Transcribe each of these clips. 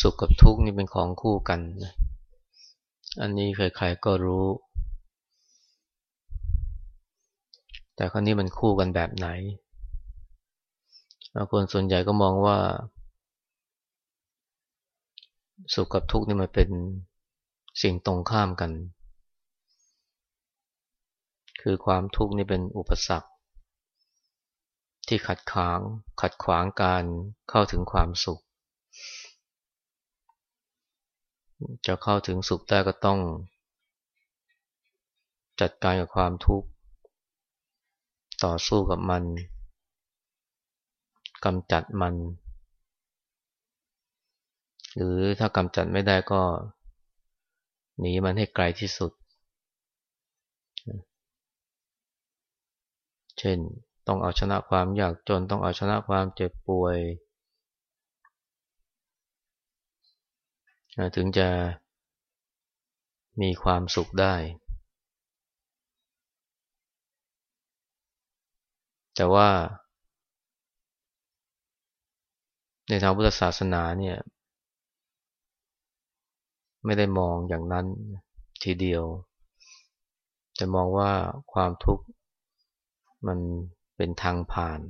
สุขกับทุกข์นี่เป็นของคู่กันนะอันนี้ใครๆก็รู้ แต่ครั้นี้มันคู่กันแบบไหนคนส่วนใหญ่ก็มองว่า สุขกับทุกข์นี่มันเป็นสิ่งตรงข้ามกัน คือความทุกข์นี่เป็นอุปสรรค ที่ขัดขวางขัดขวางการเข้าถึงความสุข จะเข้าถึงสุขได้ก็ต้อง จัดการกับความทุกข์ ต่อสู้กับมันกำจัดมัน หรือถ้ากำจัดไม่ได้ก็ หนีมันให้ไกลที่สุด เช่น ต้องเอาชนะความอยากจนต้องเอาชนะความเจ็บป่วย ถึงจะมีความสุขได้ แต่ว่า ในทางพุทธศาสนาเนี่ย ไม่ได้มองอย่างนั้นทีเดียว แต่มองว่าความทุกข์มันเป็นทางผ่าน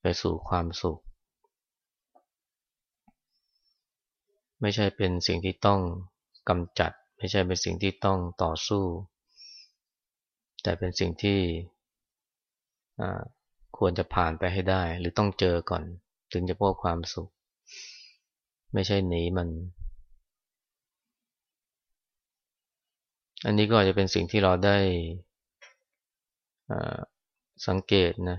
ไปสู่ความสุข ไม่ใช่เป็นสิ่งที่ต้องกำจัด ไม่ใช่เป็นสิ่งที่ต้องต่อสู้ แต่เป็นสิ่งที่ควรจะผ่านไปให้ได้ หรือต้องเจอก่อน ถึงจะพบความสุข ไม่ใช่หนีมัน อันนี้ก็อาจจะเป็นสิ่งที่เราได้สังเกตนะ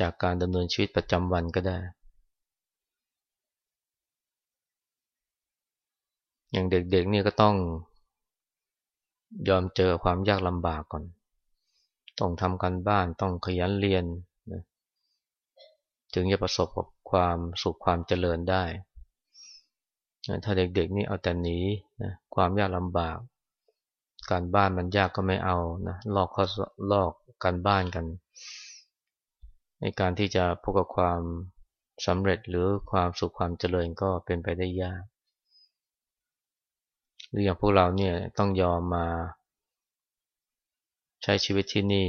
จากการดำเนินชีวิตประจำวันก็ได้ อย่างเด็กๆนี่ก็ต้อง ยอมเจอความยากลำบากก่อน ต้องทำกันบ้านต้องขยันเรียนนะถึงจะประสบกับความสุขความเจริญได้ ถ้าเด็กๆนี่เอาแต่หนีนะความยากลำบาก การบ้านมันยากก็ไม่เอานะลอกข้อลอกการบ้านกันในการที่จะพบกับความสำเร็จหรือความสุขความเจริญก็เป็นไปได้ยาก หรืออย่างพวกเราเนี่ยต้องยอมมา ใช้ชีวิตที่นี่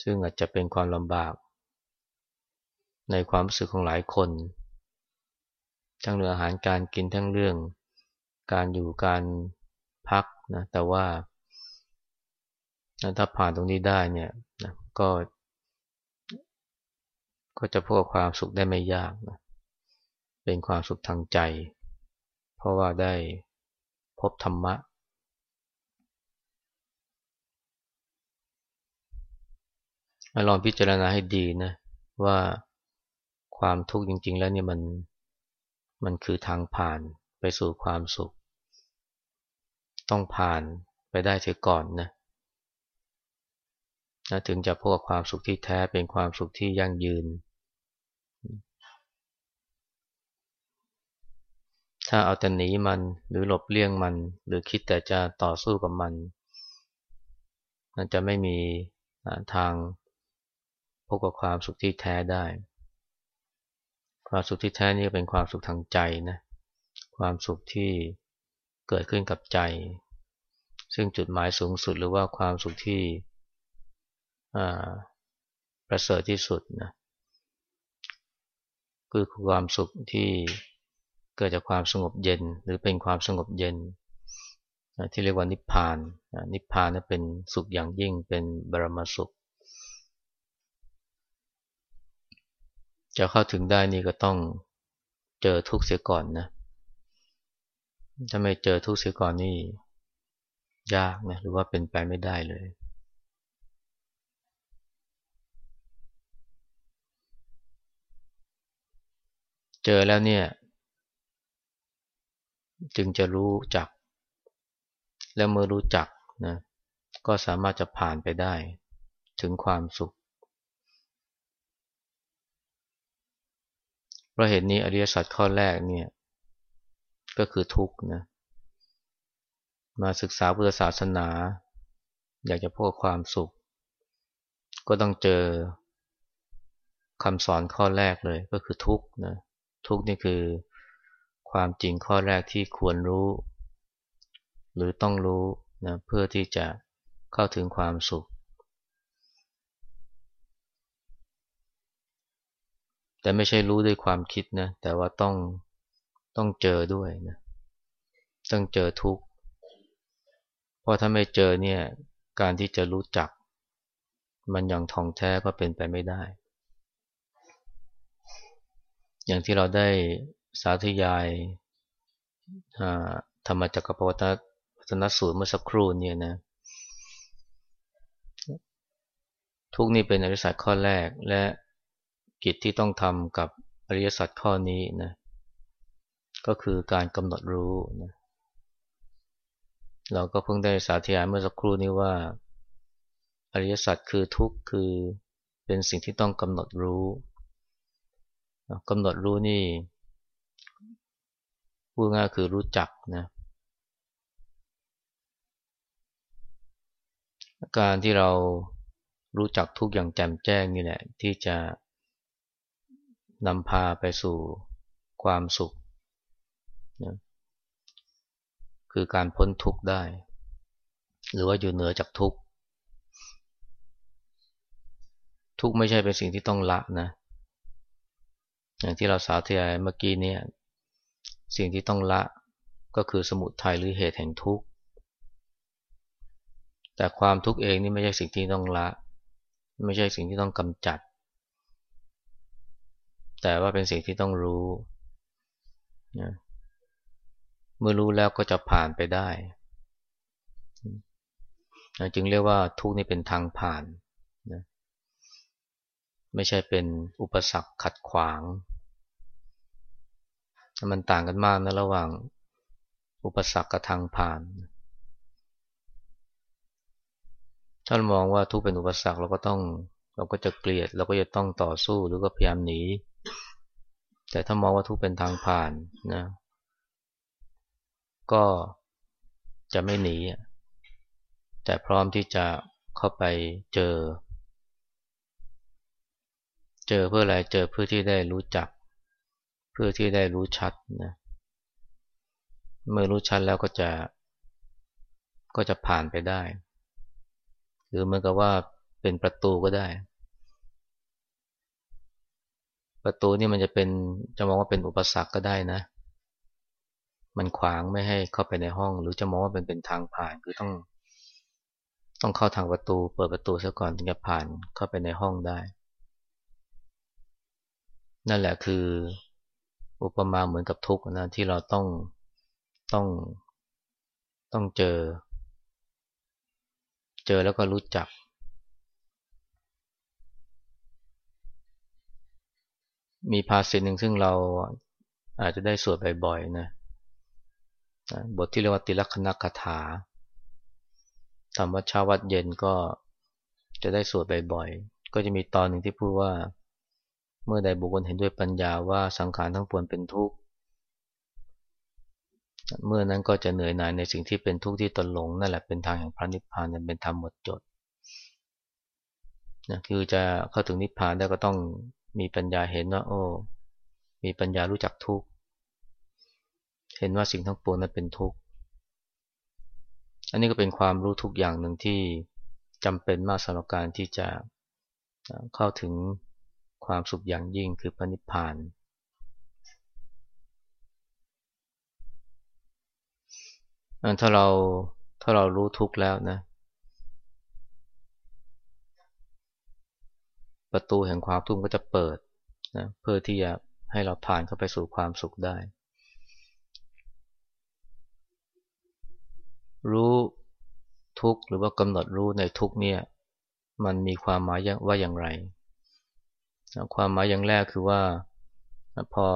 ซึ่งอาจจะเป็นความลำบาก ในความรู้สึกของหลายคน ทั้งเรื่องอาหารการกินทั้งเรื่อง การอยู่การพักนะแต่ว่าถ้าผ่านตรงนี้ได้เนี่ยนะก็ ก็จะพบความสุขได้ไม่ยากนะเป็นความสุขทางใจ เพราะว่าได้ พบธรรมะ ลองพิจารณาให้ดีนะว่าความทุกข์จริง ๆ แล้วเนี่ยมันมันคือทางผ่านไปสู่ความสุข ต้องผ่านไปได้เสียก่อนนะนะถึงจะพบความสุขที่แท้เป็นความสุขที่ยั่งยืน ถ้าเอาแต่หนีมันหรือหลบเลี่ยงมัน หรือคิดแต่จะต่อสู้กับมันมันจะไม่มีทางพบกับความสุขที่แท้ได้ ความสุขที่แท้นี่เป็นความสุขทางใจนะความสุขที่เกิดขึ้นกับใจ ซึ่งจุดหมายสูงสุดหรือว่าความสุขที่ประเสริฐที่สุดนะคือความสุขที่ เกิดจากความสงบเย็นหรือเป็นความสงบเย็น ที่เรียกว่านิพพาน นิพพานนั้นเป็นสุขอย่างยิ่งเป็นบรมสุข จะเข้าถึงได้นี่ก็ต้องเจอทุกข์เสียก่อนนะถ้าไม่เจอทุกข์เสียก่อนนี่ยากนะหรือว่าเป็นไปไม่ได้เลย เจอแล้วเนี่ย จึงจะรู้จัก แล้วเมื่อรู้จักนะก็สามารถจะผ่านไปได้ ถึงความสุขเพราะเหตุนี้อริยสัจข้อแรกเนี่ยก็คือทุกข์นะมาศึกษาพุทธศาสนา อยากจะพบความสุข ก็ต้องเจอคำสอนข้อแรกเลยก็คือทุกข์นะทุกข์นี่คือ ความจริงข้อแรกที่ควรรู้ หรือต้องรู้นะเพื่อที่จะเข้าถึงความสุข แต่ไม่ใช่รู้ด้วยความคิดนะแต่ว่าต้องต้องเจอด้วยนะต้องเจอทุกข์เพราะถ้าไม่เจอเนี่ยการที่จะรู้จัก มันอย่างทองแท้ก็เป็นไปไม่ได้ อย่างที่เราได้ สาธยายธรรมจักรปวัตนสูตรเมื่อสักครู่เนี่ยนะ ทุกนี่เป็นอริยสัจข้อแรกและกิจที่ต้องทำกับอริยสัจข้อนี้นะ ก็คือการกำหนดรู้นะเราก็เพิ่งได้สาธยายเมื่อสักครู่นี้ว่า อริยสัจคือทุกข์คือเป็นสิ่งที่ต้องกำหนดรู้กำหนดรู้นี่ พูดง่ายคือรู้จักนะการที่เรารู้จักทุกอย่างแจ่มแจ้งนี่แหละที่จะนำพาไปสู่ความสุขนะคือการพ้นทุกข์ได้ หรือว่าอยู่เหนือจากทุกข์ ทุกข์ไม่ใช่เป็นสิ่งที่ต้องละนะ อย่างที่เราสาธยายเมื่อกี้เนี่ย สิ่งที่ต้องละก็คือสมุทัยหรือเหตุแห่งทุกข์ แต่ความทุกข์เองนี่ไม่ใช่สิ่งที่ต้องละ ไม่ใช่สิ่งที่ต้องกำจัด แต่ว่าเป็นสิ่งที่ต้องรู้นะเมื่อรู้แล้วก็จะผ่านไปได้ จึงเรียกว่าทุกนี้เป็นทางผ่านนะไม่ใช่เป็นอุปสรรคขัดขวาง มันต่างกันมากนะระหว่างอุปสรรคกับทางผ่าน ถ้ามองว่าทุกเป็นอุปสรรคเราก็ต้องเราก็จะเกลียดเราก็จะต้องต่อสู้หรือก็พยายามหนี แต่ถ้ามองว่าทุกเป็นทางผ่านนะ ก็จะไม่หนีแต่พร้อมที่จะเข้าไปเจอ เจอเพื่ออะไรเจอเพื่อที่ได้รู้จัก เพื่อที่ได้รู้ชัดนะเมื่อรู้ชัดแล้วก็จะ ก็จะผ่านไปได้ หรือเหมือนกับว่าเป็นประตูก็ได้ ประตูนี่มันจะเป็นจะมองว่าเป็นอุปสรรคก็ได้นะ มันขวางไม่ให้เข้าไปในห้อง หรือจะมองว่าเป็นเป็นทางผ่านคือต้อง ต้องเข้าทางประตู เปิดประตูซะก่อนถึงจะผ่านเข้าไปในห้องได้ นั่นแหละคือ อุปมาเหมือนกับทุกข์นะที่เราต้องต้องต้องเจอ เจอแล้วก็รู้จัก มีภาษิตหนึ่งซึ่งเราอาจจะได้สวดบ่อยๆนะบทที่เรียกว่าติลักษณคาถาทำวัดเช้าวัดเย็นก็จะได้สวดบ่อยๆ ก็จะมีตอนหนึ่งที่พูดว่า เมื่อใดบุคคลเห็นด้วยปัญญาว่าสังขารทั้งปวงเป็นทุกข์ เมื่อนั้นก็จะเหนื่อยหน่ายในสิ่งที่เป็นทุกข์ที่ตนหลงนั่นแหละเป็นทางแห่งพระนิพพานเป็นธรรมหมดจดนะคือจะเข้าถึงนิพพานได้ก็ต้องมีปัญญาเห็นว่า โอ้ มีปัญญารู้จักทุกข์ เห็นว่าสิ่งทั้งปวงนั้นเป็นทุกข์ อันนี้ก็เป็นความรู้ทุกอย่างหนึ่งที่จำเป็นมากสำหรับการที่จะเข้าถึง ความสุขอย่างยิ่งคือพระนิพพาน ถ้าเราถ้าเรารู้ทุกข์แล้วนะ ประตูแห่งความทุกข์ก็จะเปิดนะเพื่อที่จะให้เราผ่านเข้าไปสู่ความสุขได้ รู้ทุกข์หรือว่ากำหนดรู้ในทุกข์เนี่ย มันมีความหมายว่าอย่างไร ความหมายอย่างแรกคือว่าพอ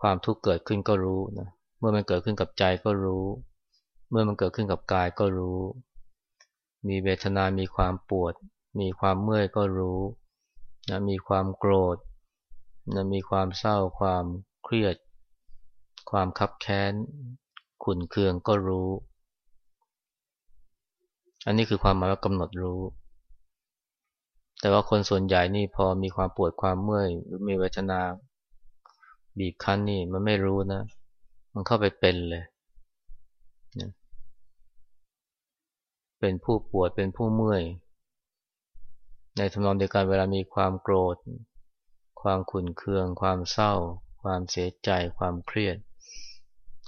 ความทุกข์เกิดขึ้นก็รู้นะเมื่อมันเกิดขึ้นกับใจก็รู้ เมื่อมันเกิดขึ้นกับกายก็รู้ มีเวทนา มีความปวด มีความเมื่อยก็รู้นะมีความโกรธนะมีความเศร้า ความเครียด ความคับแค้น ขุนเคืองก็รู้ อันนี้คือความหมายว่ากำหนดรู้ แต่ว่าคนส่วนใหญ่นี่พอมีความปวดความเมื่อยหรือมีเวทนา บีบคั้นนี่มันไม่รู้นะ มันเข้าไปเป็นเลยเป็นผู้ปวดเป็นผู้เมื่อย ในทำนองเดียวกันเวลามีความโกรธ ความขุ่นเคือง ความเศร้า ความเสียใจ ความเครียด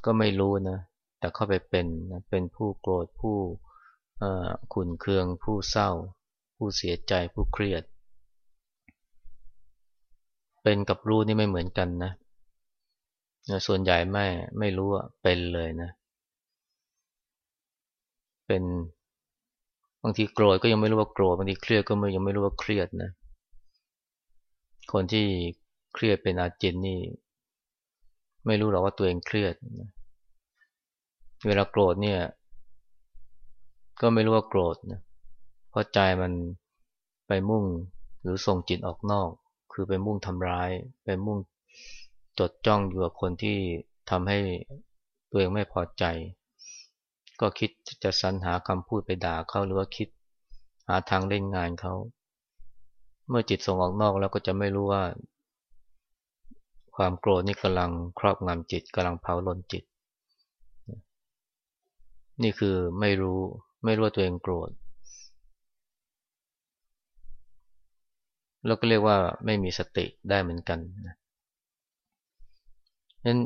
ก็ไม่รู้นะ แต่เข้าไปเป็นนะเป็นผู้โกรธผู้ขุ่นเคืองผู้เศร้า ผู้เสียใจผู้เครียด เป็นกับรู้นี่ไม่เหมือนกันนะ ส่วนใหญ่ไม่ไม่รู้ว่าเป็นเลยนะ เป็นบางทีโกรธก็ยังไม่รู้ว่าโกรธบางทีเครียดก็ยังไม่รู้ว่าเครียดนะ คนที่เครียดเป็นอาจินนี่ ไม่รู้หรอกว่าตัวเองเครียดนะเวลาโกรธเนี่ย ก็ไม่รู้ว่าโกรธนะเพราะใจมันไปมุ่งหรือส่งจิตออกนอก คือไปมุ่งทำร้าย ไปมุ่งจดจ้องอยู่กับคนที่ทำให้ตัวเองไม่พอใจ ก็คิดจะสรรหาคำพูดไปด่าเขาหรือว่าคิดหาทางเล่นงานเขา เมื่อจิตส่งออกนอกแล้วก็จะไม่รู้ว่า ความโกรธนี่กำลังครอบงำจิตกำลังเผาลนจิต นี่คือไม่รู้ไม่รู้ว่าตัวเองโกรธ แล้วก็เรียกว่าไม่มีสติได้เหมือนกันนะนั้น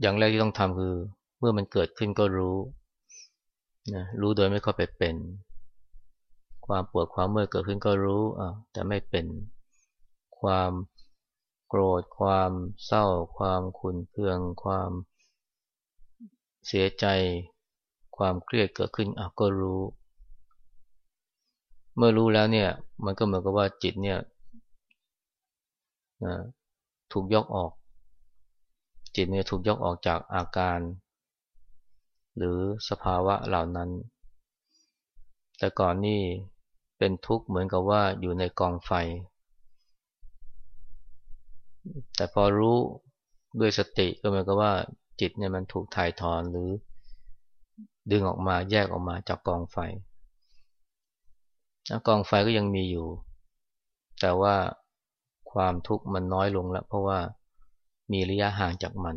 อย่างแรกที่ต้องทำคือ เมื่อมันเกิดขึ้นก็รู้นะรู้โดยไม่เข้าไปเป็น ความปวดความเมื่อยเกิดขึ้นก็รู้อะแต่ไม่เป็นความโกรธ ความเศร้า ความขุ่นเคือง ความเสียใจ ความเครียดเกิดขึ้นอะก็รู้ เมื่อรู้แล้วเนี่ย มันก็เหมือนกับว่าจิตเนี่ยถูกยกออก จิตเนี่ยถูกยกออกจากอาการ หรือสภาวะเหล่านั้น แต่ก่อนนี่เป็นทุกข์เหมือนกับว่าอยู่ในกองไฟ แต่พอรู้ด้วยสติก็เหมือนกับว่าจิตเนี่ยมันถูกถ่ายถอนหรือดึงออกมาแยกออกมาจากกองไฟ กองไฟก็ยังมีอยู่ แต่ว่าความทุกข์มันน้อยลงแล้วเพราะว่ามีระยะห่างจากมัน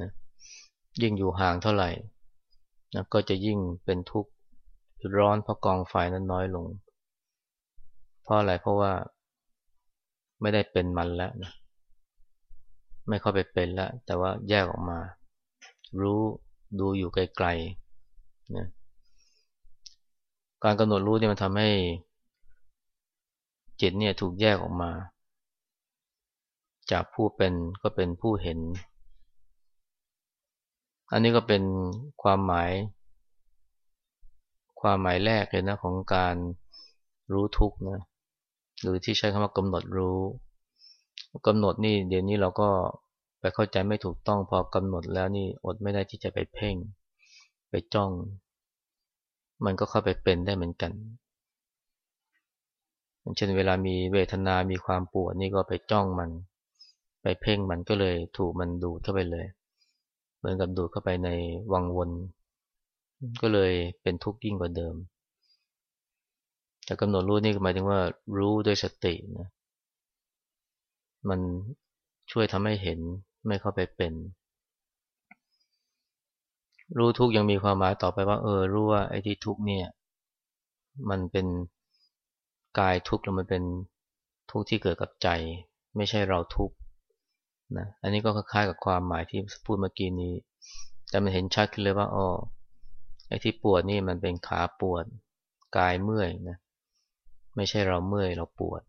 นะยิ่งอยู่ห่างเท่าไหร่นะก็จะยิ่งเป็นทุกข์ร้อนเพราะกองไฟนั้นน้อยลง เพราะอะไรเพราะว่าไม่ได้เป็นมันแล้วนะไม่เข้าไปเป็นแล้วแต่ว่าแยกออกมา รู้ดูอยู่ไกลๆนะ การกำหนดรู้เนี่ยมันทำให้จิตเนี่ยถูกแยกออกมา จากผู้เป็นก็เป็นผู้เห็น อันนี้ก็เป็นความหมาย ความหมายแรกเลยนะของการรู้ทุกนะหรือที่ใช้คำว่ากำหนดรู้กำหนดนี่เดี๋ยวนี้เราก็ไปเข้าใจไม่ถูกต้องพอกำหนดแล้วนี่อดไม่ได้ที่จะไปเพ่ง ไปจ้อง มันก็เข้าไปเป็นได้เหมือนกัน เช่นเวลามีเวทนา มีความปวดนี่ก็ไปจ้องมัน ไปเพ่งมันก็เลยถูกมันดูดเข้าไปเลย เหมือนกับดูดเข้าไปในวังวน ก็เลยเป็นทุกข์ยิ่งกว่าเดิม แต่กำหนดรู้นี่หมายถึงว่ารู้ด้วยสตินะ มันช่วยทำให้เห็นไม่เข้าไปเป็น รู้ทุกยังมีความหมายต่อไปว่า เออ รู้ว่าไอ้ที่ทุกเนี่ย มันเป็นกายทุกข์แล้วมันเป็นทุกข์ที่เกิดกับใจ ไม่ใช่เราทุกข์นะอันนี้ก็คล้ายๆกับความหมายที่พูดเมื่อกี้นี้ แต่มันเห็นชัดขึ้นเลยว่าอ๋อไอ้ที่ปวดนี่มันเป็นขาปวด กายเมื่อยนะไม่ใช่เราเมื่อยเราปวด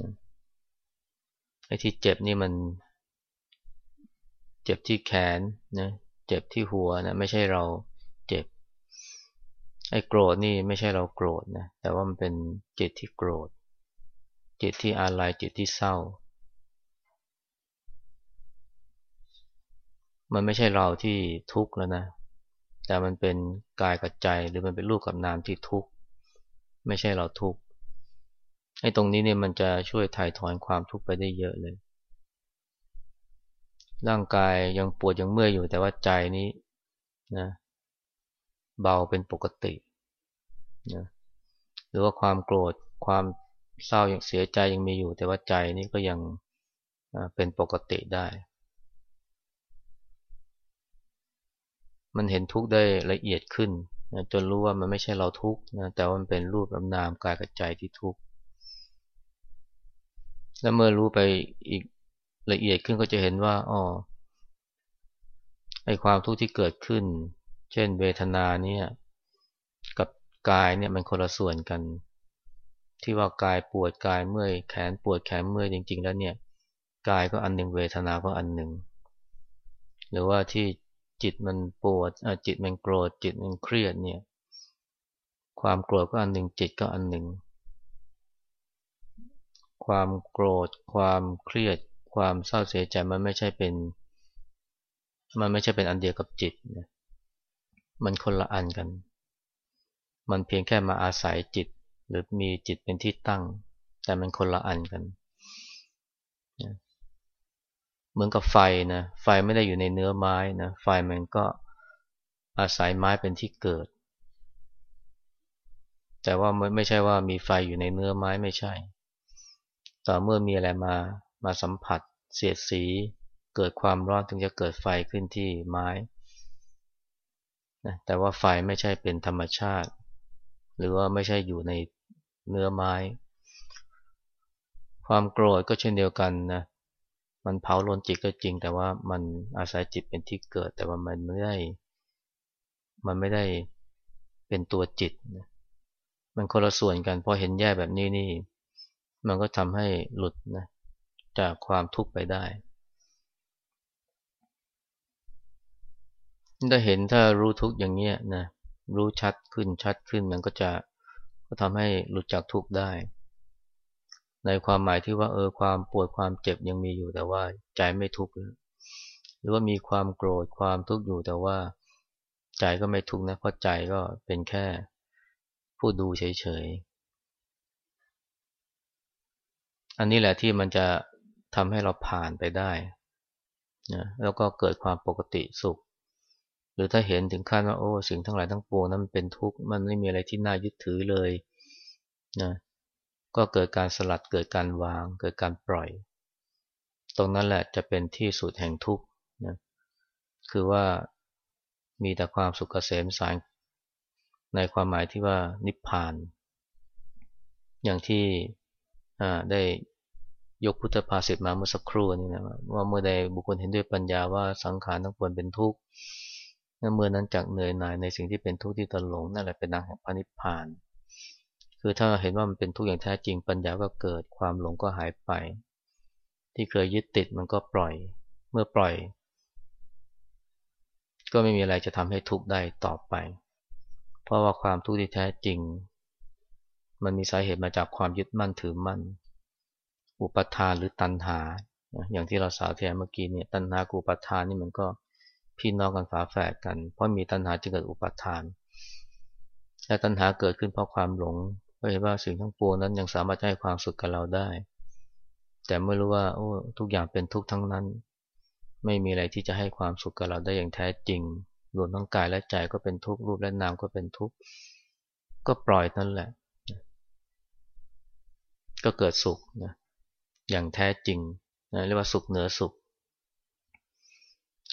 นะไอ้ที่เจ็บนี่มัน เจ็บที่แขนนะ เจ็บที่หัวนะไม่ใช่เราเจ็บไอ้โกรธนี่ไม่ใช่เราโกรธนะแต่ว่ามันเป็นจิตที่โกรธ จิตที่อาลัยจิตที่เศร้า มันไม่ใช่เราที่ทุกข์แล้วนะ แต่มันเป็นกายกับใจหรือมันเป็นรูปกับนามที่ทุกข์ไม่ใช่เราทุกข์ไอ้ตรงนี้เนี่ยมันจะช่วยถ่ายถอนความทุกข์ไปได้เยอะเลย ร่างกายยังปวดยังเมื่อยอยู่แต่ว่าใจนี้นะเบาเป็นปกตินะหรือว่าความโกรธความเศร้ายังเสียใจยังมีอยู่ แต่ว่าใจนี้ก็ยังเป็นปกติได้ มันเห็นทุกข์ได้ละเอียดขึ้นนะจนรู้ว่ามันไม่ใช่เราทุกข์นะแต่ว่ามันเป็นรูปลำนามกายกับใจที่ทุกข์แล้วเมื่อรู้ไปอีก ละเอียดขึ้นก็จะเห็นว่าอ๋อไอความทุกข์ที่เกิดขึ้น เช่น เวทนาเนี่ยกับกายเนี่ยมันคนละส่วนกัน ที่ว่ากายปวดกายเมื่อยแขนปวดแขนเมื่อยจริง ๆ แล้วเนี่ยกายก็อันหนึ่งเวทนาก็อันหนึ่ง หรือว่าที่จิตมันปวดจิตมันโกรธจิตมันเครียดเนี่ยความโกรธก็อันหนึ่งจิตก็อันหนึ่ง ความโกรธ ความเครียด ความเศร้าเสียใจมันไม่ใช่เป็น มันไม่ใช่เป็นอันเดียวกับจิตนะมันคนละอันกัน มันเพียงแค่มาอาศัยจิต หรือมีจิตเป็นที่ตั้ง แต่มันคนละอันกันเหมือนกับไฟนะไฟไม่ได้อยู่ในเนื้อไม้นะไฟมันก็อาศัยไม้เป็นที่เกิด แต่ว่าไม่ใช่ว่ามีไฟอยู่ในเนื้อไม้ไม่ใช่ ต่อเมื่อมีอะไรมา มาสัมผัส เสียดสี เกิดความร้อนถึงจะเกิดไฟขึ้นที่ไม้นะแต่ว่าไฟไม่ใช่เป็นธรรมชาติ หรือว่าไม่ใช่อยู่ในเนื้อไม้ ความโกรธก็เช่นเดียวกันนะมันเผาลนจิตก็จริง แต่ว่ามันอาศัยจิตเป็นที่เกิด แต่ว่ามันไม่ได้มันไม่ได้เป็นตัวจิตนะมันคนละส่วนกันพอเห็นแย่แบบนี้นี่ มันก็ทำให้หลุดนะ จากความทุกข์ไปได้ถ้าเห็นถ้ารู้ทุกข์อย่างเนี้ยนะรู้ชัดขึ้นชัดขึ้นมันก็จะก็ทำให้หลุดจากทุกข์ได้ ในความหมายที่ว่าเออความปวดความเจ็บยังมีอยู่แต่ว่าใจไม่ทุกข์หรือว่ามีความโกรธความทุกข์อยู่แต่ว่า ใจก็ไม่ทุกข์นะเพราะใจก็เป็นแค่ผู้ดูเฉยๆอันนี้แหละที่มันจะ ทำให้เราผ่านไปได้นะแล้วก็เกิดความปกติสุข หรือถ้าเห็นถึงขั้นว่าโอ้สิ่งทั้งหลายทั้งปวงนั้นมันเป็นทุกข์มันไม่มีอะไรที่น่ายึดถือเลยนะก็เกิดการสลัดเกิดการวาง เกิดการปล่อย ตรงนั้นแหละจะเป็นที่สุดแห่งทุกข์นะคือว่ามีแต่ความสุขเกษมสารในความหมายที่ว่านิพพาน อย่างที่ได้ ยกพุทธภาษิตมาเมื่อสักครู่นี้นะว่าเมื่อใดบุคคลเห็นด้วยปัญญาว่าสังขารทั้งปวงเป็นทุกข์เมื่อนั้นจากเหนื่อยหน่ายในสิ่งที่เป็นทุกข์ที่ตนหลงนั่นแหละเป็นนางแห่งพระนิพพาน คือถ้าเห็นว่ามันเป็นทุกข์อย่างแท้จริงปัญญาก็เกิดความหลงก็หายไป ที่เคยยึดติดมันก็ปล่อย เมื่อปล่อย ก็ไม่มีอะไรจะทำให้ทุกข์ได้ต่อไป เพราะว่าความทุกข์ที่แท้จริง มันมีสาเหตุมาจากความยึดมั่นถือมั่น อุปทานหรือตัณหา อย่างที่เราสาวแทนเมื่อกี้เนี่ยตัณหากูปทานนี่มันก็พี่น้องกันฝาแฝดกัน เพราะมีตัณหาจึงเกิดอุปทานและตัณหาเกิดขึ้นเพราะความหลงก็เห็นว่าสิ่งทั้งปวงนั้นยังสามารถให้ความสุขกับเราได้ แต่ไม่รู้ว่าโอ้ทุกอย่างเป็นทุกข์ทั้งนั้น ไม่มีอะไรที่จะให้ความสุขกับเราได้อย่างแท้จริงรวมทั้งกายและใจก็เป็นทุกข์รูปและนามก็เป็นทุกข์ก็ปล่อยนั่นแหละ ก็เกิดสุขนะ อย่างแท้จริงนะเรียกว่าสุขเหนือสุข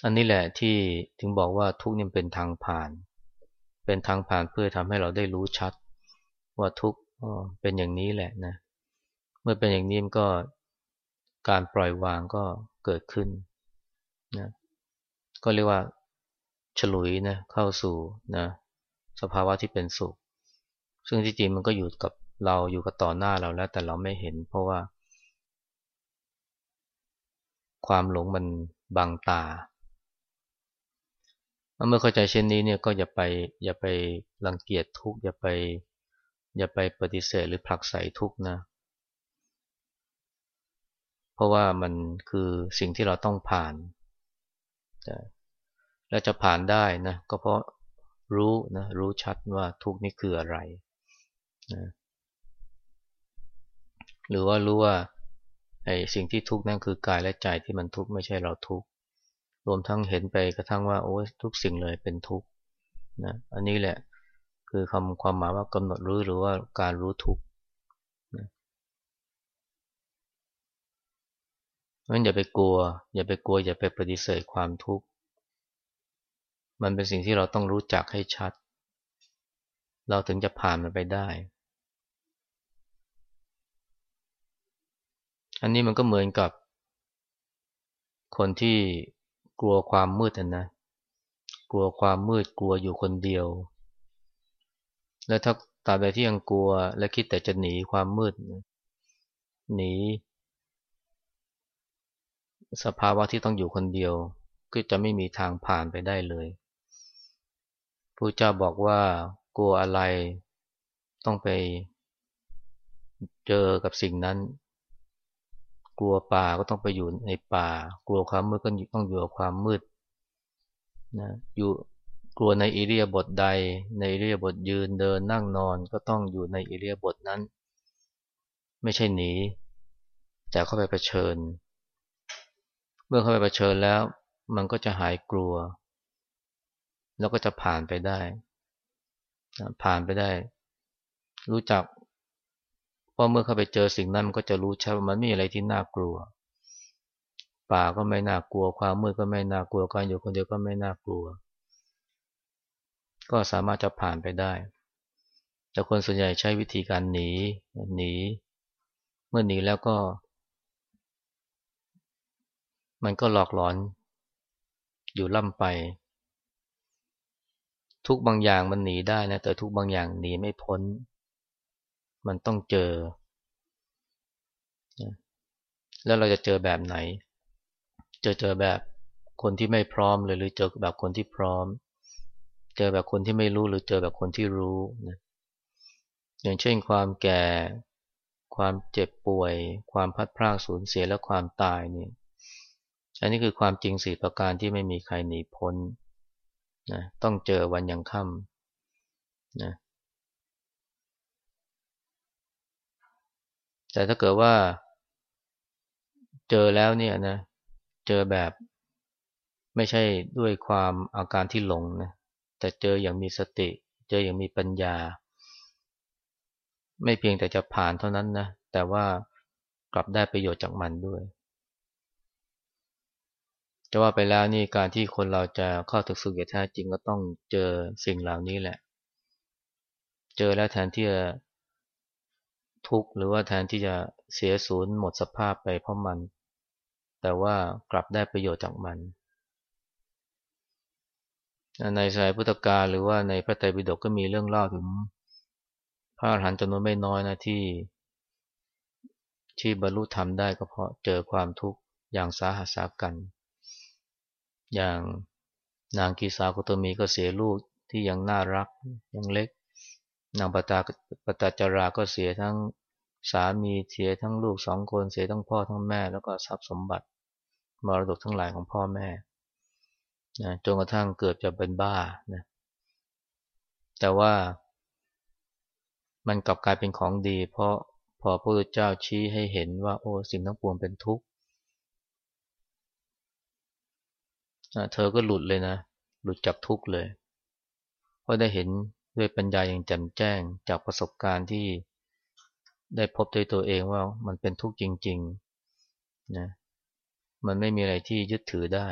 อันนี้แหละที่ถึงบอกว่าทุกนี่เป็นทางผ่าน เป็นทางผ่านเพื่อทำให้เราได้รู้ชัด ว่าทุกเป็นอย่างนี้แหละนะ เมื่อเป็นอย่างนี้มันก็การปล่อยวางก็เกิดขึ้นนะก็เรียกว่าฉลุยนะเข้าสู่นะสภาวะที่เป็นสุข ซึ่งที่จริงมันก็อยู่กับเราอยู่กับต่อหน้าเราแล้ว แต่เราไม่เห็น เพราะว่า ความหลงมันบังตา เมื่อเข้าใจเช่นนี้เนี่ยก็อย่าไปอย่าไปรังเกียจทุกข์อย่าไป อย่าไปปฏิเสธหรือผลักใส่ทุกนะ เพราะว่ามันคือสิ่งที่เราต้องผ่าน และจะผ่านได้นะก็เพราะรู้นะรู้ชัดว่าทุกนี่คืออะไรนะหรือว่ารู้ว่า ไอ้สิ่งที่ทุกข์นั่นคือกายและใจที่มันทุกข์ไม่ใช่เราทุกข์รวมทั้งเห็นไปกระทั่งว่าโอ้ทุกสิ่งเลยเป็นทุกข์นะอันนี้แหละคือคำความหมายว่ากำหนดรู้หรือว่าการรู้ทุกข์งั้นอย่าไปกลัว อย่าไปกลัว อย่าไปปฏิเสธความทุกข์มันเป็นสิ่งที่เราต้องรู้จักให้ชัด เราถึงจะผ่านมันไปได้ อันนี้มันก็เหมือนกับ คนที่กลัวความมืดนะ กลัวความมืดกลัวอยู่คนเดียว และถ้าตราบใดที่ยังกลัว และคิดแต่จะหนีความมืด หนี สภาวะที่ต้องอยู่คนเดียว ก็จะไม่มีทางผ่านไปได้เลยพระเจ้าบอกว่ากลัวอะไรต้องไปเจอกับสิ่งนั้น กลัวป่าก็ต้องไปอยู่ในป่า กลัวความมืดก็ต้องอยู่กับความมืดนะอยู่กลัวในอิเลียบทใด ในอิเลียบทยืนเดินนั่งนอนก็ต้องอยู่ในอิเลียบทนั้น ไม่ใช่หนี แต่เข้าไปเผชิญ เมื่อเข้าไปเผชิญแล้ว มันก็จะหายกลัว แล้วก็จะผ่านไปได้ ผ่านไปได้ รู้จัก ราะเมื่อเข้าไปเจอสิ่งนั้นมันก็จะรู้ชัดว่ามันไม่มีอะไรที่น่ากลัว ป่าก็ไม่น่ากลัว ความมืดก็ไม่น่ากลัว การอยู่คนเดียวก็ไม่น่ากลัว ก็สามารถจะผ่านไปได้ แต่คนส่วนใหญ่ใช้วิธีการหนี หนี เมื่อหนีแล้วก็ มันก็หลอกหลอน อยู่ล่ำไป ทุกบางอย่างมันหนีได้นะ แต่ทุกบางอย่างหนีไม่พ้น มันต้องเจอ แล้วเราจะเจอแบบไหน เจอเจอแบบคนที่ไม่พร้อมเลยหรือเจอแบบคนที่พร้อม เจอแบบคนที่ไม่รู้หรือเจอแบบคนที่รู้นะอย่างเช่นความแก่ ความเจ็บป่วย ความพัดพรากสูญเสียและความตายนี่อันนี้คือความจริงสี่ประการที่ไม่มีใครหนีพ้นนะต้องเจอวันยังค่ำนะ แต่ถ้าเกิดว่า เจอแล้วเนี่ยนะ เจอแบบไม่ใช่ด้วยความอาการที่หลงนะ แต่เจออย่างมีสติ เจออย่างมีปัญญา ไม่เพียงแต่จะผ่านเท่านั้นนะ แต่ว่ากลับได้ประโยชน์จากมันด้วยจะว่าไปแล้วนี่การที่คนเราจะเข้าถึงสุขอย่างแท้จริงก็ต้องเจอสิ่งเหล่านี้แหละ เจอแล้วแทนที่จะ ทุกข์หรือว่าแทนที่จะเสียสูญหมดสภาพไปเพราะมัน แต่ว่ากลับได้ประโยชน์จากมัน ในสายพุทธกาลหรือว่าในพระไตรปิฎกก็มีเรื่องเล่าถึงพระอรหันต์จำนวนไม่น้อยนะที่ ที่บรรลุธรรมได้ก็เพราะเจอความทุกข์อย่างสาหัสสากัน อย่างนางกีสากุตมีก็เสียลูกที่ยังน่ารักยังเล็ก นางปตาปตาจาราก็เสียทั้งสามีเสียทั้งลูกสองคนเสียทั้งพ่อทั้งแม่ แล้วก็ทรัพย์สมบัติมรดกทั้งหลายของพ่อแม่นะจนกระทั่งเกือบจะเป็นบ้านะแต่ว่า มันกลับกลายเป็นของดี เพราะพอพระพุทธเจ้าชี้ให้เห็นว่า โอ้สิ่งทั้งปวงเป็นทุกข์เธอก็หลุดเลยนะ หลุดจากทุกข์เลย เพราะได้เห็น ด้วยปัญญาอย่างแจ่มแจ้งจากประสบการณ์ที่ได้พบด้วยตัวเองว่ามันเป็นทุกข์จริงๆนะมันไม่มีอะไรที่ยึดถือได้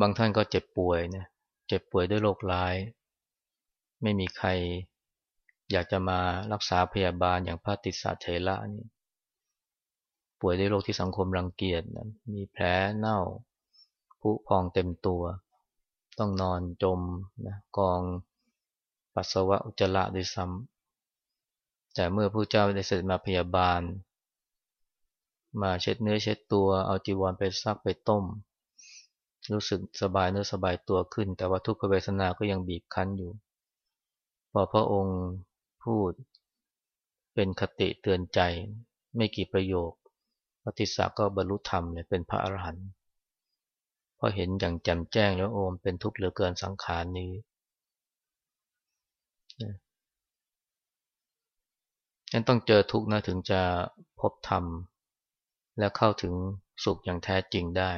บางท่านก็เจ็บป่วยนะเจ็บป่วยด้วยโรคร้าย ไม่มีใครอยากจะมารักษาพยาบาลอย่างพระติสาเทระนี่ป่วยด้วยโรคที่สังคมรังเกียจมีแผลเน่าผุพองเต็มตัว ต้องนอนจมนะกองปัสสาวะอุจจาระด้วยซ้ำแต่เมื่อผู้เจ้าได้เสด็จมาพยาบาล มาเช็ดเนื้อเช็ดตัวเอาจีวรไปซักไปต้ม รู้สึกสบายเนื้อสบายตัวขึ้น แต่ว่าทุกขเวทนาก็ยังบีบคั้นอยู่ พอพระองค์พูด เป็นคติเตือนใจ ไม่กี่ประโยคปฏิสักก็บรรลุธรรมเลยเป็นพระอรหันต์ เพราะเห็นอย่างแจ่มแจ้งแล้วโอมเป็นทุกข์เหลือเกินสังขารนี้นั้นต้องเจอทุกข์นะถึงจะพบธรรม และเข้าถึงสุขอย่างแท้จริงได้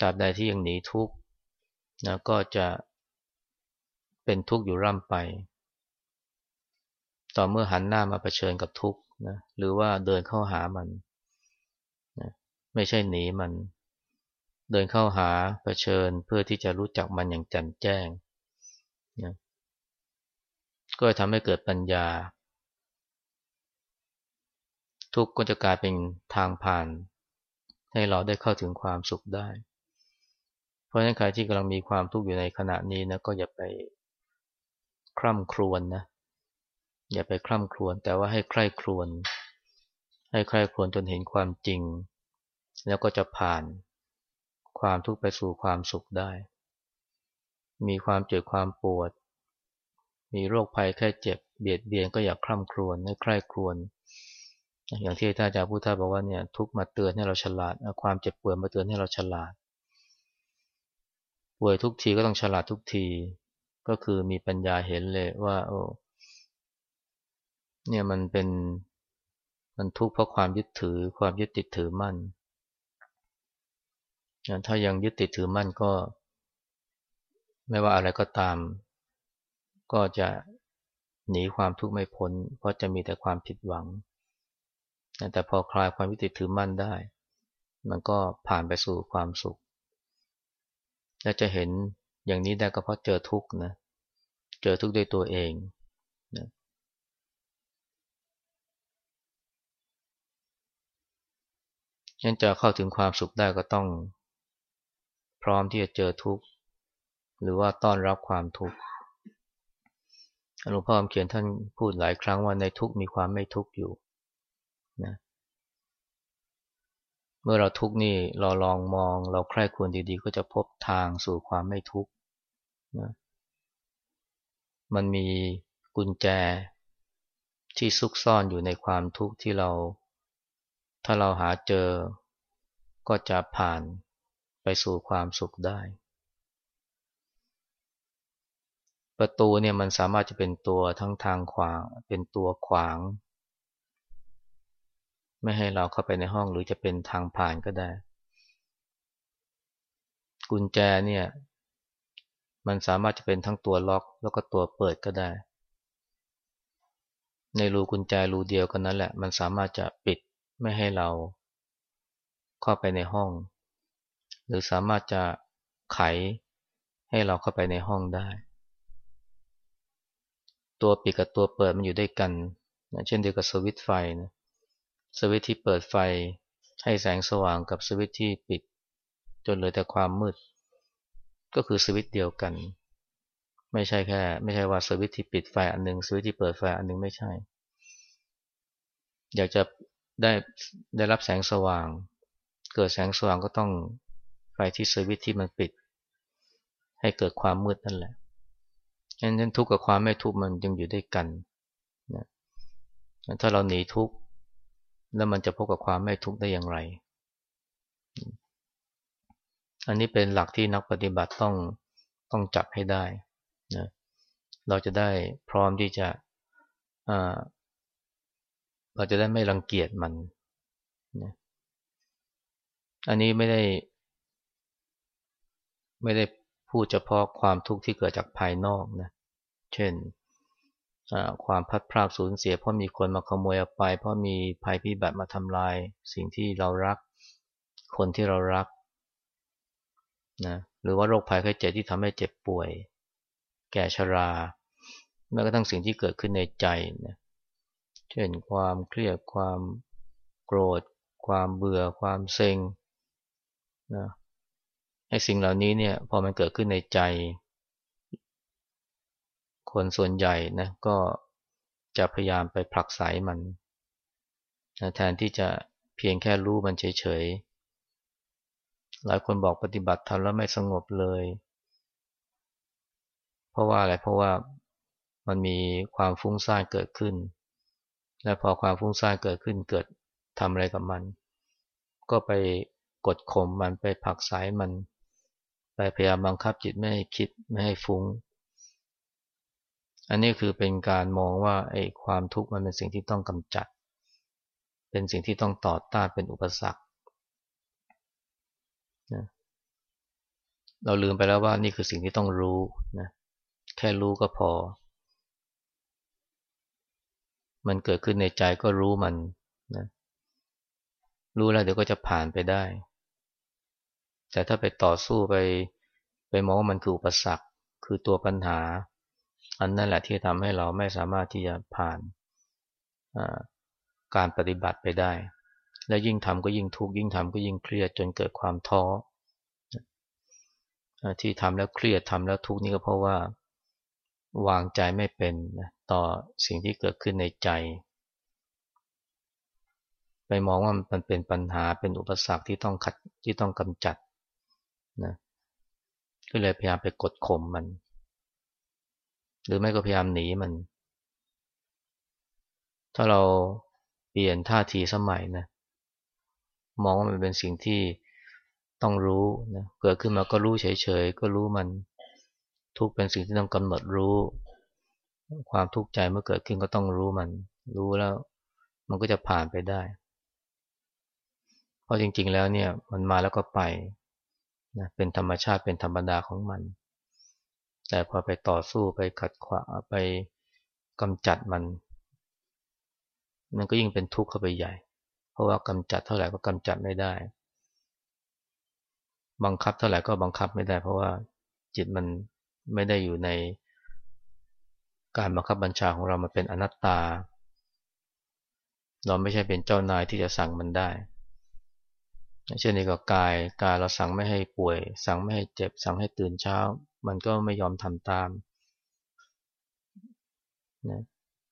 ตราบใดที่ยังหนีทุกข์นะก็จะเป็นทุกข์อยู่ร่ำไป ต่อเมื่อหันหน้ามาเผชิญกับทุกข์นะหรือว่าเดินเข้าหามันนะไม่ใช่หนีมัน เดินเข้าหาเผชิญเพื่อที่จะรู้จักมันอย่างแจ่มแจ้งนะก็จะทำให้เกิดปัญญา ทุกก็จะกลายเป็นทางผ่าน ให้เราได้เข้าถึงความสุขได้ เพราะฉะนั้นใครที่กำลังมีความทุกข์อยู่ในขณะนี้นะก็อย่าไปคร่ำครวญนนะอย่าไปคร่ำครวญแต่ว่าให้ใคร่ครวญให้ใคร่ครวญจนเห็นความจริง แล้วก็จะผ่าน ความทุกข์ไปสู่ความสุขได้ มีความเจ็บความปวด มีโรคภัยแค่เจ็บ เบียดเบียนก็อย่าคร่ำครวญให้ใคร่ครวญอย่างที่ท่านอาจารย์พุทธาบอกว่าเนี่ยทุกมาเตือนให้เราฉลาดความเจ็บป่วยมาเตือนให้เราฉลาด ป่วยทุกทีก็ต้องฉลาดทุกที ก็คือมีปัญญาเห็นเลยว่าโอ้เนี่ยมันเป็นมันทุกข์เพราะความยึดถือความยึดติดถือมั่น ถ้ายังยึดติดถือมั่นก็ ไม่ว่าอะไรก็ตาม ก็จะหนีความทุกข์ไม่พ้น เพราะจะมีแต่ความผิดหวัง แต่พอคลายความยึดติดถือมั่นได้ มันก็ผ่านไปสู่ความสุขและจะเห็นอย่างนี้ได้ก็เพราะเจอทุกข์นะ เจอทุกข์ด้วยตัวเองนะฉันจะเข้าถึงความสุขได้ก็ต้อง ร้อมที่จะเจอทุกข์ หรือว่าต้อนรับความทุกข์หลวงพ่อเขียนท่านพูดหลายครั้งว่าในทุกข์มีความไม่ทุกข์อยู่นะเมื่อเราทุกข์นี่เราลองมอง เราใคร่ควรดีๆ ก็จะพบทางสู่ความไม่ทุกข์นะมันมีกุญแจที่ซุกซ่อนอยู่ในความทุกข์ที่เรา ถ้าเราหาเจอก็จะผ่าน ไปสู่ความสุขได้ ประตูเนี่ยมันสามารถจะเป็นตัวทั้งทางขวาง เป็นตัวขวาง ไม่ให้เราเข้าไปในห้องหรือจะเป็นทางผ่านก็ได้ กุญแจเนี่ย มันสามารถจะเป็นทั้งตัวล็อก แล้วก็ตัวเปิดก็ได้ ในรูกุญแจรูเดียวกันนั้นแหละ มันสามารถจะปิดไม่ให้เราเข้าไปในห้อง หรือสามารถจะไขให้เราเข้าไปในห้องได้ ตัวปิดกับตัวเปิดมันอยู่ด้วยกันนะเช่นเดียวกับสวิตไฟนะสวิตที่เปิดไฟให้แสงสว่างกับสวิตที่ปิด จนเหลือแต่ความมืด ก็คือสวิตเดียวกัน ไม่ใช่แค่ ไม่ใช่ว่าสวิตที่ปิดไฟอันนึงสวิตที่เปิดไฟอันนึงไม่ใช่ อยากจะได้ได้รับแสงสว่าง เกิดแสงสว่างก็ต้อง ไปที่สวิตที่มันปิด ให้เกิดความมืดนั่นแหละฉะนั้นทุกข์กับความไม่ทุกข์มันยังอยู่ด้วยกันนะถ้าเราหนีทุกข์แล้วมันจะพบกับความไม่ทุกข์ได้อย่างไร อันนี้เป็นหลักที่นักปฏิบัติต้องต้องจับให้ได้นะเราจะได้พร้อมที่จะเราจะได้ไม่รังเกียจมันนะอันนี้ไม่ได้ ไม่ได้พูดเฉพาะความทุกข์ที่เกิดจากภายนอกนะ เช่นความพัดพรากสูญเสียเพราะมีคนมาขโมยเอาไป เพราะมีภัยพิบัติมาทำลาย สิ่งที่เรารัก คนที่เรารักนะหรือว่าโรคภัยไข้เจ็บที่ทำให้เจ็บป่วย แก่ชราแม้กระทั่งสิ่งที่เกิดขึ้นในใจนะเช่นความเครียดความโกรธ ความเบื่อความเซ็งนะ ไอ้สิ่งเหล่านี้เนี่ยพอมันเกิดขึ้นในใจ คนส่วนใหญ่นะก็จะพยายามไปผลักไสมันนะแทนที่จะเพียงแค่รู้มันเฉยๆ หลายคนบอกปฏิบัติทำแล้วไม่สงบเลย เพราะว่าอะไร เพราะว่ามันมีความฟุ้งซ่านเกิดขึ้น และพอความฟุ้งซ่านเกิดขึ้นเกิดทำอะไรกับมัน ก็ไปกดข่มมันไปผักสายมัน ไปพยายามบังคับจิตไม่ให้คิดไม่ให้ฟุง้ง อันนี้คือเป็นการมองว่าไอ้ความทุกข์มันเป็นสิ่งที่ต้องกำจัด เป็นสิ่งที่ต้องต่อต้านเป็นอุปสรรคนะเราลืมไปแล้วว่านี่คือสิ่งที่ต้องรู้นะแค่รู้ก็พอ มันเกิดขึ้นในใจก็รู้มันนะรู้แล้วเดี๋ยวก็จะผ่านไปได้ แต่ถ้าไปต่อสู้ไปไปมองว่ามันคืออุปสรรคคือตัวปัญหา อันนั่นแหละที่ทำให้เราไม่สามารถที่จะผ่านการปฏิบัติไปได้ และยิ่งทำก็ยิ่งทุกข์ยิ่งทำก็ยิ่งเครียดจนเกิดความท้อที่ทำแล้วเครียดทำแล้วทุกข์นี่ก็เพราะว่า วางใจไม่เป็นต่อสิ่งที่เกิดขึ้นในใจ ไปมองว่ามันเป็นปัญหาเป็นอุปสรรคที่ต้องขัดที่ต้องกำจัด นะก็เลยพยายามไปกดข่มมัน หรือไม่ก็พยายามหนีมัน ถ้าเราเปลี่ยนท่าทีสมัยนะมองว่ามันเป็นสิ่งที่ต้องรู้นะเกิดขึ้นมาก็รู้เฉยๆก็รู้มันทุกเป็นสิ่งที่ต้องกำหนดรู้ ความทุกข์ใจเมื่อเกิดขึ้นก็ต้องรู้มัน รู้แล้ว มันก็จะผ่านไปได้ เพราะจริง ๆ แล้วเนี่ย มันมาแล้วก็ไป นะเป็นธรรมชาติเป็นธรรมดาของมัน แต่พอไปต่อสู้ไปขัดขวางไปกำจัดมัน มันก็ยิ่งเป็นทุกข์เข้าไปใหญ่ เพราะว่ากำจัดเท่าไหร่ก็กำจัดไม่ได้ บังคับเท่าไหร่ก็บังคับไม่ได้ เพราะว่าจิตมันไม่ได้อยู่ในการบังคับบัญชาของเรามาเป็นอนัตตา เราไม่ใช่เป็นเจ้านายที่จะสั่งมันได้ เช่นนี้ก็กายกายเราสั่งไม่ให้ป่วย สั่งไม่ให้เจ็บ สั่งให้ตื่นเช้า มันก็ไม่ยอมทำตามนะ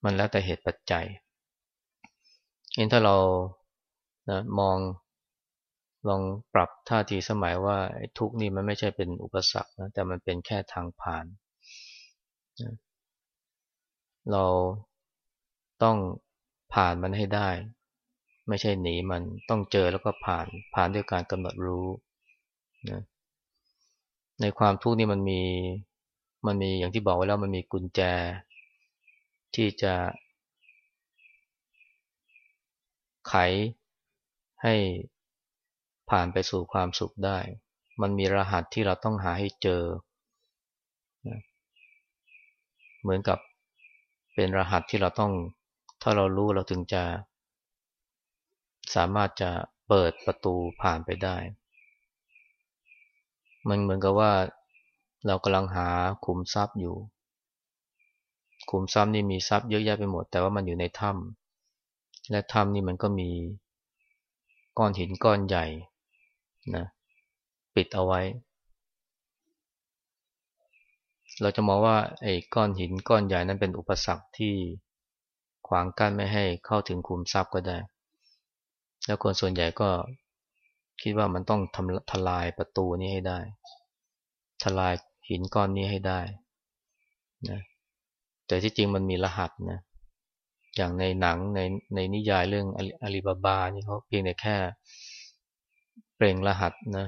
มันแล้วแต่เหตุปัจจัยเห็นถ้าเรานะมองลองปรับท่าทีสมัยว่าทุกนี่มันไม่ใช่เป็นอุปสรรคนะแต่มันเป็นแค่ทางผ่านนะเราต้องผ่านมันให้ได้ ไม่ใช่หนีมันต้องเจอแล้วก็ผ่านผ่านด้วยการกำหนดรู้นะในความทุกข์นี่มันมีมันมีอย่างที่บอกไว้แล้วมันมีกุญแจ ที่จะ ไขให้ผ่านไปสู่ความสุขได้ มันมีรหัสที่เราต้องหาให้เจอ เหมือนกับเป็นรหัสที่เราต้อง ถ้าเรารู้เราถึงจะ สามารถจะเปิดประตูผ่านไปได้ มันเหมือนกับว่าเรากำลังหาขุมทรัพย์อยู่ ขุมทรัพย์นี่มีทรัพย์เยอะแยะไปหมด แต่ว่ามันอยู่ในถ้ำและถ้ำนี่มันก็มีก้อนหินก้อนใหญ่นะปิดเอาไว้ เราจะมองว่าไอ้ก้อนหินก้อนใหญ่นั้นเป็นอุปสรรคที่ขวางกั้นไม่ให้เข้าถึงคุมทรัพย์ก็ได้ แล้วคนส่วนใหญ่ก็คิดว่ามันต้องทำทลายประตูนี้ให้ได้ ทลายหินก้อนนี้ให้ได้นะแต่ที่จริงมันมีรหัสนะอย่างในหนังในในนิยายเรื่องอาลีบาบานี่เขาเพียงแต่แค่เปล่งรหัสนะ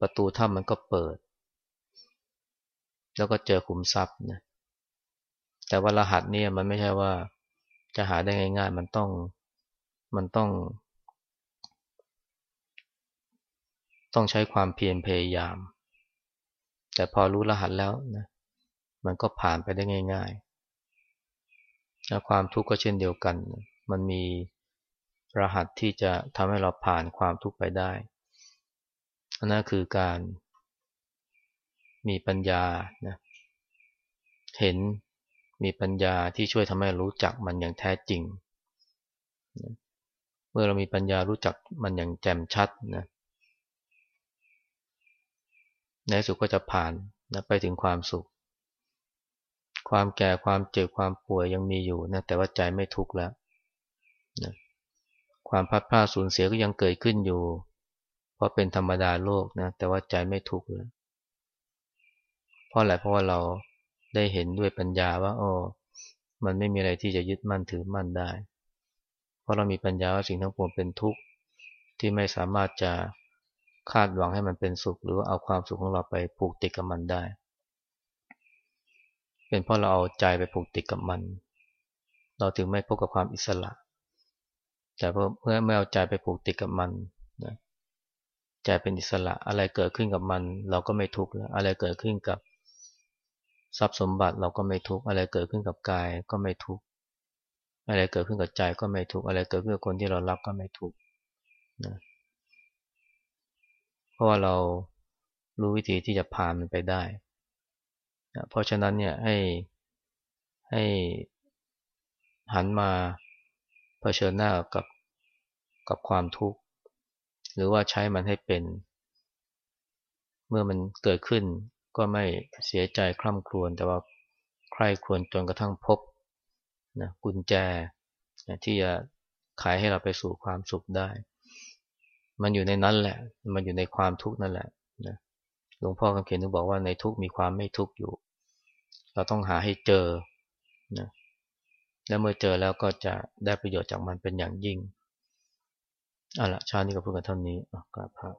ประตูถ้ำมันก็เปิด แล้วก็เจอขุมทรัพย์นะแต่ว่ารหัสเนี่ยมันไม่ใช่ว่าจะหาได้ง่ายๆ มันต้อง มันต้อง ต้องใช้ความเพียรพยายาม แต่พอรู้รหัสแล้วนะมันก็ผ่านไปได้ง่ายๆแล้วความทุกข์ก็เช่นเดียวกัน มันมีรหัสที่จะทำให้เราผ่านความทุกข์ไปได้อันนั้นคือการมีปัญญานะเห็นมีปัญญาที่ช่วยทำให้รู้จักมันอย่างแท้จริง เมื่อเรามีปัญญารู้จักมันอย่างแจ่มชัดนะในสุขก็จะผ่านนะไปถึงความสุข ความแก่ความเจ็บความป่วยยังมีอยู่นะแต่ว่าใจไม่ทุกข์แล้วนะความพัดพลาดสูญเสียก็ยังเกิดขึ้นอยู่ เพราะเป็นธรรมดาโลกนะแต่ว่าใจไม่ทุกข์แล้วเพราะอะไรเพราะว่าเราได้เห็นด้วยปัญญาว่าโอ้มันไม่มีอะไรที่จะยึดมั่นถือมั่นได้ เพราะเรามีปัญญาว่าสิ่งทั้งปวงเป็นทุกข์ที่ไม่สามารถจะคาดหวังให้มันเป็นสุข หรือว่าเอาความสุขของเราไปผูกติดกับมันได้ เป็นเพราะเราเอาใจไปผูกติดกับมัน เราถึงไม่พบกับความอิสระ แต่เมื่อไม่เอาใจไปผูกติดกับมันนะใจเป็นอิสระอะไรเกิดขึ้นกับมัน เราก็ไม่ทุกข์แล้วอะไรเกิดขึ้นกับทรัพย์สมบัติเราก็ไม่ทุกข์อะไรเกิดขึ้นกับกายก็ไม่ทุกข์ อะไรเกิดขึ้นกับใจก็ไม่ทุกข์อะไรเกิดขึ้นกับคนที่เรารักก็ไม่ทุกข์นะเพราะว่าเรารู้วิธีที่จะผ่านมันไปได้นะเพราะฉะนั้นเนี่ยให้ให้หันมาเผชิญหน้ากับกับความทุกข์ หรือว่าใช้มันให้เป็น เมื่อมันเกิดขึ้นก็ไม่เสียใจคร่ำครวญแต่ว่าใครควรจนกระทั่งพบ นะกุญแจนะที่จะขายให้เราไปสู่ความสุขได้ มันอยู่ในนั้นแหละ มันอยู่ในความทุกข์นั่นแหละนะหลวงพ่อคำเขียนถึงบอกว่าในทุกข์มีความไม่ทุกข์อยู่ เราต้องหาให้เจอนะแล้วเมื่อเจอแล้วก็จะได้ประโยชน์จากมันเป็นอย่างยิ่งเอาละชาตินี้ก็พูดกันเท่านี้กราบพระ